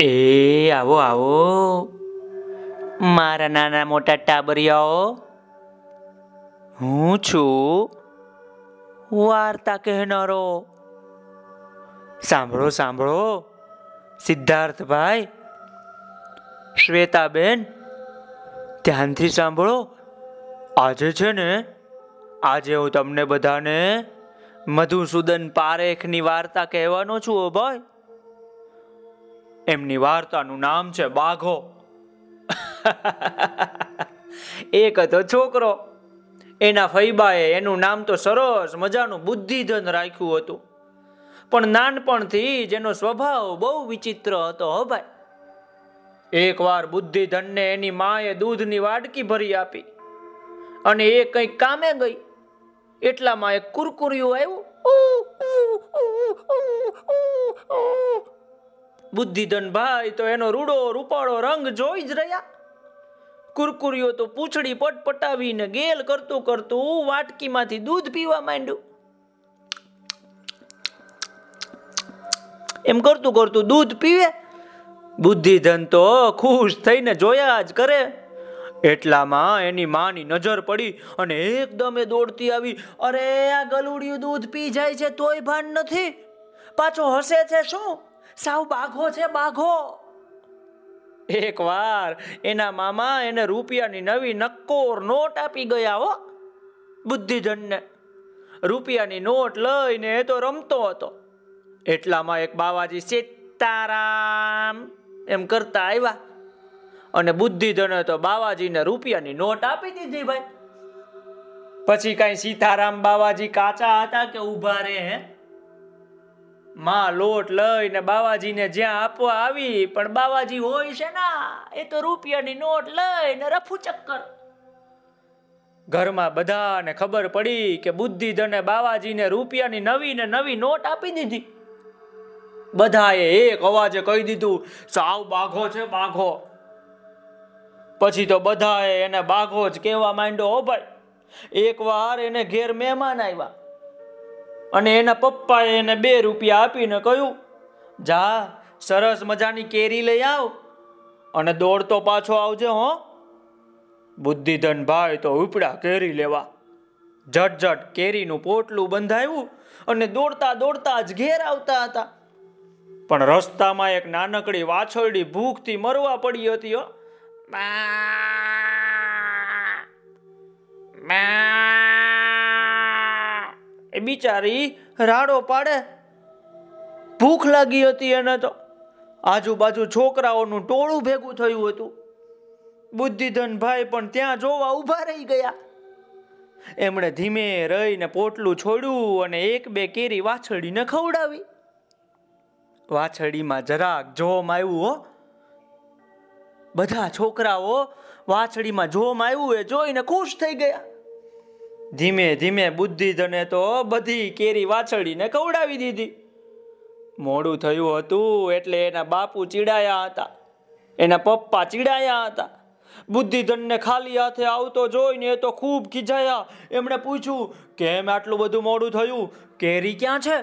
એ, આવો આવો. મારા નાના મોટા ટાબરિયાઓ, હું છું વાર્તા કહેનારો. સાંભળો સાંભળો. સિદ્ધાર્થભાઈ, શ્વેતાબેન, ધ્યાનથી સાંભળો. આજે છે ને, આજે હું તમને બધાને મધુસૂદન પારેખની વાર્તા કહેવાનો છું, ઓ ભાઈ. એમની વાર્તાનું નામ છે બાઘો એક હતો છોકરો એના ફૈબાએ એનું નામ તો સરસ મજાનું બુદ્ધિધન રાખ્યું હતું પણ નાનપણથી જ એનો સ્વભાવ બહુ વિચિત્ર હતો હો ભાઈ એકવાર બુદ્ધિધનને એની માએ દૂધની વાડકી ભરી આપી અને એ કંઈક કામે ગઈ એટલામાં એક કુરકુરિયું આવ્યું બુદ્ધિધન ભાઈ તો એનો રૂડો રૂપાળો રંગ જોઈ જ રહ્યા. કુરકુરિયો તો પૂંછડી પટપટાવીને ગેલ કરતું કરતું વાટકીમાંથી દૂધ પીવા માંડ્યું. એમ કરતું કરતું દૂધ પીવે. બુદ્ધિધન તો ખુશ થઈને જોયા જ કરે. એટલામાં એની માની નજર પડી અને એકદમ એ દોડતી આવી. અરે, આ ગલુડિયું દૂધ પી જાય છે તોય ભાન નથી. પાછો હસે છે શું? સાવ બાઘો છે, બાઘો. એક વાર એના મામા એને રૂપિયાની નવી નક્કોર નોટ આપી ગયા હો, બુદ્ધિધનને. રૂપિયાની નોટ લઈને એ તો રમતો હતો. એટલામાં એક બાવાજી સીતારામ એમ કરતા આવ્યા. અને બુદ્ધિધને તો બાવાજીને રૂપિયાની નોટ આપી દીધી ભાઈ. પછી કઈ સીતારામ બાવાજી કાચા હતા કે ઊભા રે, હે? માં લોટ લઈને બાવાજીને જ્યાં આપવા આવી, પણ બાવાજી હોય છે ના, એ તો રૂપિયાની નોટ લઈને રફુ ચક્કર. ઘરમાં બધાને ખબર પડી કે બુદ્ધિધને બાવાજીને રૂપિયાની નવી ને નવી નોટ આપી દીધી. બધાએ એક અવાજે કહી દીધું, સાવ બાઘો છે બાઘો. પછી તો બધાએ એને બાઘો જ કહેવા માંડ્યો, હો ભાઈ એકવાર એને ઘેર મહેમાન આવ્યા. અને એના પપ્પાએ એને બે રૂપિયા આપીને કહ્યું, જા, સરસ મજાની કેરી લઈ આવ અને દોડતો પાછો આવજે, હો. બુદ્ધિધન ભાઈ તો ઉપડા કેરી લેવા. ઝટ ઝટ કેરીનું પોટલું બંધાયું અને દોડતા દોડતા જ ઘેર આવતા હતા. પણ રસ્તામાં એક નાનકડી વાછરડી ભૂખથી મરવા પડી હતી, હો. એ બિચારી રાડો પાડે. ભૂખ લાગી હતી એને તો. આજુબાજુ છોકરાઓનું ટોળું ભેગું થયું હતું. બુદ્ધિધન ભાઈ પણ ત્યાં જોવા ઊભા રહી ગયા. એમણે ધીમે રહીને પોટલું છોડ્યું અને એક બે કેરી વાછડીને ખવડાવી. વાછડીમાં જરાક જોમ આવ્યું હો. બધા છોકરાઓ વાછડીમાં જોમ આવ્યું એ જોઈને ખુશ થઈ ગયા. ધીમે ધીમે બુદ્ધિધને તો બધી કેરી વાછડીને ખવડાવી દીધી. મોડું થયું હતું એટલે એના બાપુ ચીડાયા હતા. એના પપ્પા ચીડાયા હતા. બુદ્ધિધનને ખાલી હાથે આવતો જોઈને એ તો ખૂબ ખીજાયા. એમણે પૂછ્યું, કેમ આટલું બધું મોડું થયું? કેરી ક્યાં છે?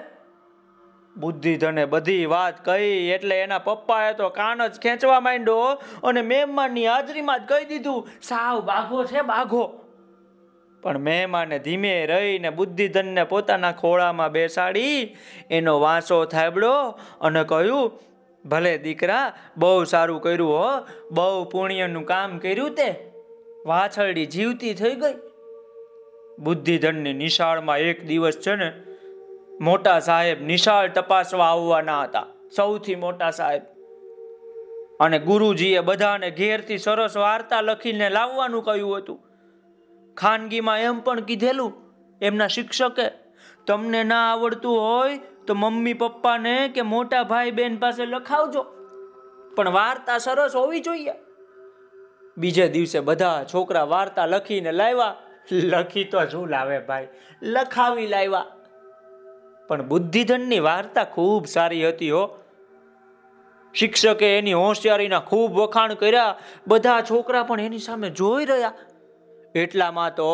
બુદ્ધિધને બધી વાત કહી એટલે એના પપ્પાએ તો કાન જ ખેંચવા માંડ્યો અને મહેમાનની હાજરીમાં જ કહી દીધું, સાવ બાઘો છે બાઘો. પણ મહેમાને ધીમે રહીને બુદ્ધિધનને પોતાના ખોળામાં બેસાડી એનો વાંસો થાબડો અને કહ્યું, ભલે દીકરા, બહુ સારું કર્યું હો, બહુ પુણ્યનું કામ કર્યું તે, વાછરડી જીવતી થઈ ગઈ. બુદ્ધિધનની નિશાળમાં એક દિવસ છે ને, મોટા સાહેબ નિશાળ તપાસવા આવવાના હતા, સૌથી મોટા સાહેબ. અને ગુરુજીએ બધાને ઘેરથી સરસ વાર્તા લખીને લાવવાનું કહ્યું હતું. ખાનગીમાં એમ પણ કીધેલું, એમના શિક્ષકે, તમને ના આવડતું હોય તો મમ્મી પપ્પાને કે મોટા ભાઈ બહેન પાસે લખાવજો. પણ વાર્તા સરસ હોવી જોઈએ. બીજે દિવસે બધા છોકરા વાર્તા લખીને લાવ્યા. લખી તો શું લાવે ભાઈ? લખાવી લાવ્યા. પણ બુદ્ધિધનની વાર્તા ખૂબ સારી હતી હો. શિક્ષકે એની હોશિયારીના ખૂબ વખાણ કર્યા. બધા છોકરા પણ એની સામે જોઈ રહ્યા. એટલામાં તો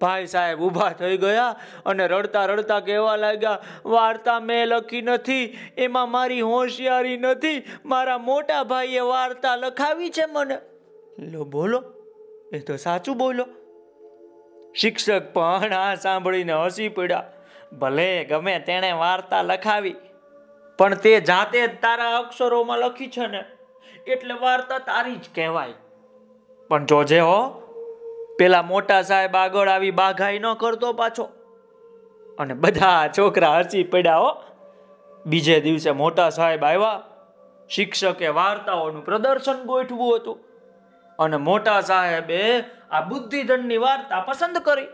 ભાઈ સાહેબ ઊભા થઈ ગયા અને રડતા રડતા કહેવા લાગ્યા, વાર્તા મેં લખી નથી, એમાં મારી હોશિયારી નથી, મારા મોટા ભાઈએ વાર્તા લખાવી છે મને. લો, બોલો. એ તો સાચું બોલો. શિક્ષક પણ આ સાંભળીને હસી પડ્યા. ભલે ગમે તેણે વાર્તા લખાવી, પણ તે જાતે જ તારા અક્ષરોમાં લખી છે ને, એટલે વાર્તા તારી જ કહેવાય. પણ જોજે હો પેલા મોટા સાહેબ આગળ આવી બાઘાઈ ન કરતો પાછો. અને બધા છોકરા હસી પડ્યા હો. બીજે દિવસે મોટા સાહેબ આવ્યા. શિક્ષકે વાર્તાઓનું પ્રદર્શન ગોઠવું હતું. અને મોટા સાહેબે આ બુદ્ધિધનની વાર્તા પસંદ કરી.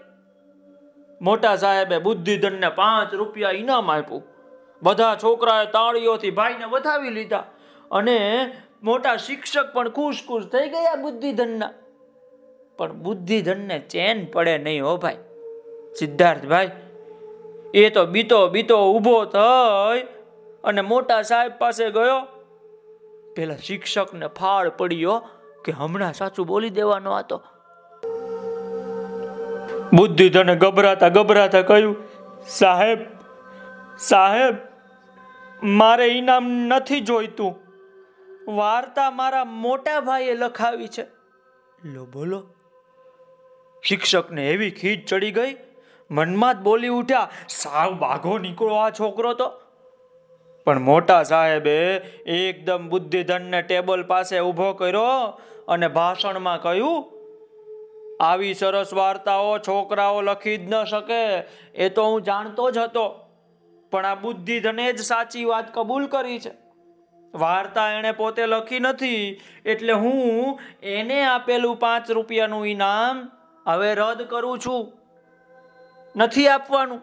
મોટા સાહેબે બુદ્ધિધનને પાંચ રૂપિયા ઇનામ આપ્યું. બધા છોકરાએ તાળીઓથી ભાઈને વધાવી લીધા. અને મોટા શિક્ષક પણ ખુશ ખુશ થઈ ગયા બુદ્ધિધનના. પણ બુદ્ધિધનને ચેન પડે નહીં હો ભાઈ. સિદ્ધાર્થભાઈ, એ તો બીતો બીતો ઊભો થઈ અને મોટા સાહેબ પાસે ગયો. પેલા શિક્ષકને ફાળ પડ્યો કે હમણાં સાચું બોલી દેવાનો હતો બુદ્ધિધને ગભરાતા ગભરાતા કહ્યું, સાહેબ સાહેબ, મારે ઇનામ નથી જોઈતું. વાર્તા મારા મોટા ભાઈએ લખાવી છે. લો બોલો શિક્ષકને એવી ખીજ ચડી ગઈ, મનમાં જ બોલી ઉઠ્યા, સાવ બાઘો નીકળો આ છોકરો તો. પણ મોટા સાહેબે એકદમ બુદ્ધિધનને ટેબલ પાસે ઊભો કર્યો અને ભાષણમાં કહ્યું, આવી સરસ વાર્તાઓ છોકરાઓ લખી જ ન શકે, એ તો હું જાણતો જ હતો, પણ આ બુદ્ધિધને જ સાચી વાત કબૂલ કરી છે. વાર્તા એણે પોતે લખી નથી, એટલે હું એને આપેલું પાંચ રૂપિયાનું ઇનામ હવે રદ કરું છું. નથી આપવાનું.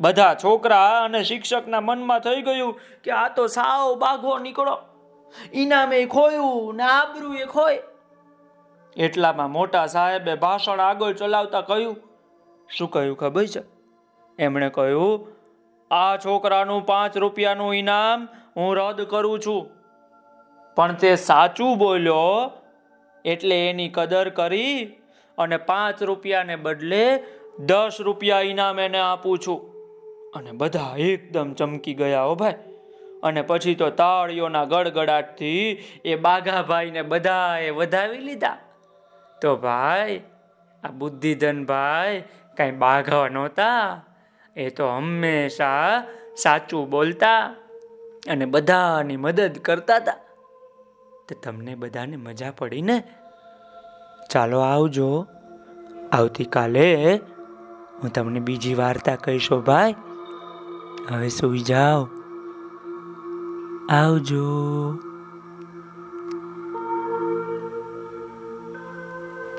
બધા છોકરા અને શિક્ષકના મનમાં થઈ ગયું કે આ તો સાવ બાઘો નીકળો. ઇનામે ખોયું ને આબરૂ એ ખોય. એટલામાં મોટા સાહેબે ભાષણ આગળ ચલાવતા કહ્યું, શું કહ્યું ખબર છે? એમણે કહ્યું, આ છોકરાનું પાંચ રૂપિયાનું ઇનામ હું રદ કરું છું. પણ તે સાચું બોલ્યો એટલે એની કદર કરી અને પાંચ રૂપિયાને બદલે દસ રૂપિયા ઇનામ એને આપું છું. અને બધા એકદમ ચમકી ગયા હો ભાઈ. અને પછી તો તાળીઓના ગડગડાટથી એ બાઘાભાઈને બધાએ વધાવી લીધા. તો ભાઈ, આ બુદ્ધિધન ભાઈ કાંઈ બાઘા નહોતા. એ તો હંમેશા સાચું બોલતા અને બધાની મદદ કરતા હતા તો તમને બધાને મજા પડી ને? ચાલો આવજો. આવતીકાલે હું તમને બીજી વાર્તા કહીશો ભાઈ. હવે સુઈ જાઓ. આવજો.